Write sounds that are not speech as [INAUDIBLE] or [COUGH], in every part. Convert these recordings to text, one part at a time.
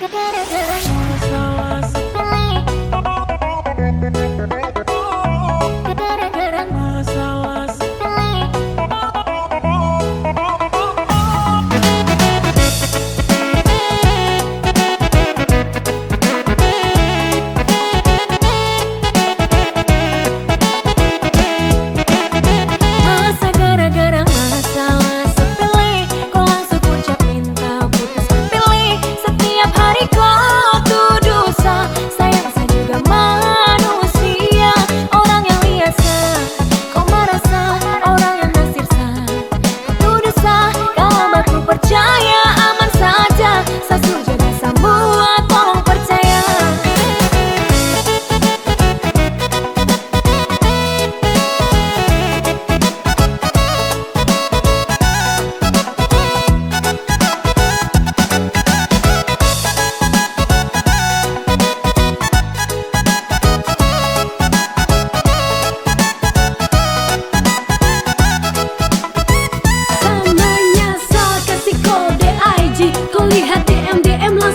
Yeah. [LAUGHS]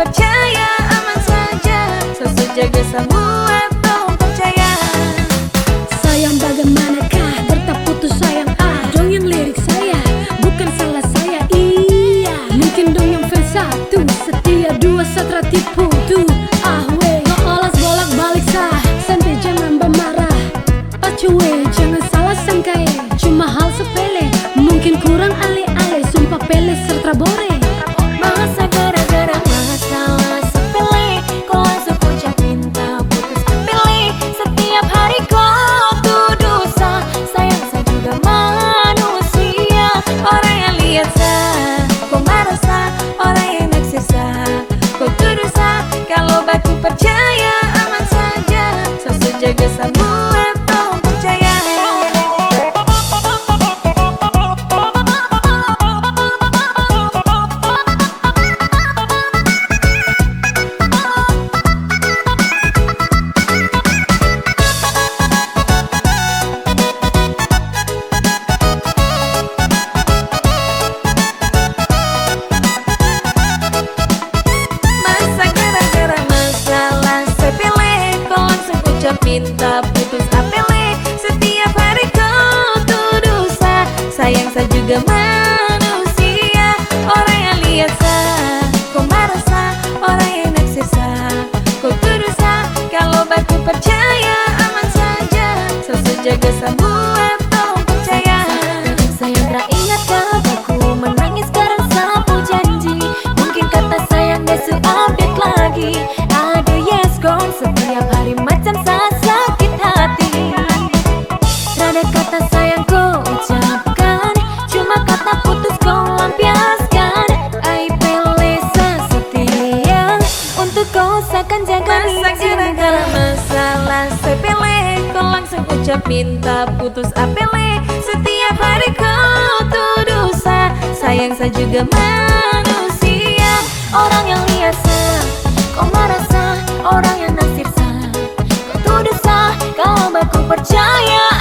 percaya aman saja. Sosok jaga semua Tolong percaya. Sayang bagaimanakah? Bertap putus sayang. Ah Dong yang lirik saya. Bukan salah saya Iya. Mungkin dong yang fans satu. Setia dua setra tipu Tuh ah weh. Kau olas bolak balik sah. Santai jangan bermarah. Pacuwe jangan Juga manusia Orang yang lihat ucap minta putus apele. Setiap hari kau tuduh sah Sayang saya juga manusia. Orang yang lihat sah Kau marah sah Orang yang nasir sah. Kau tuduh sah Kau baku percaya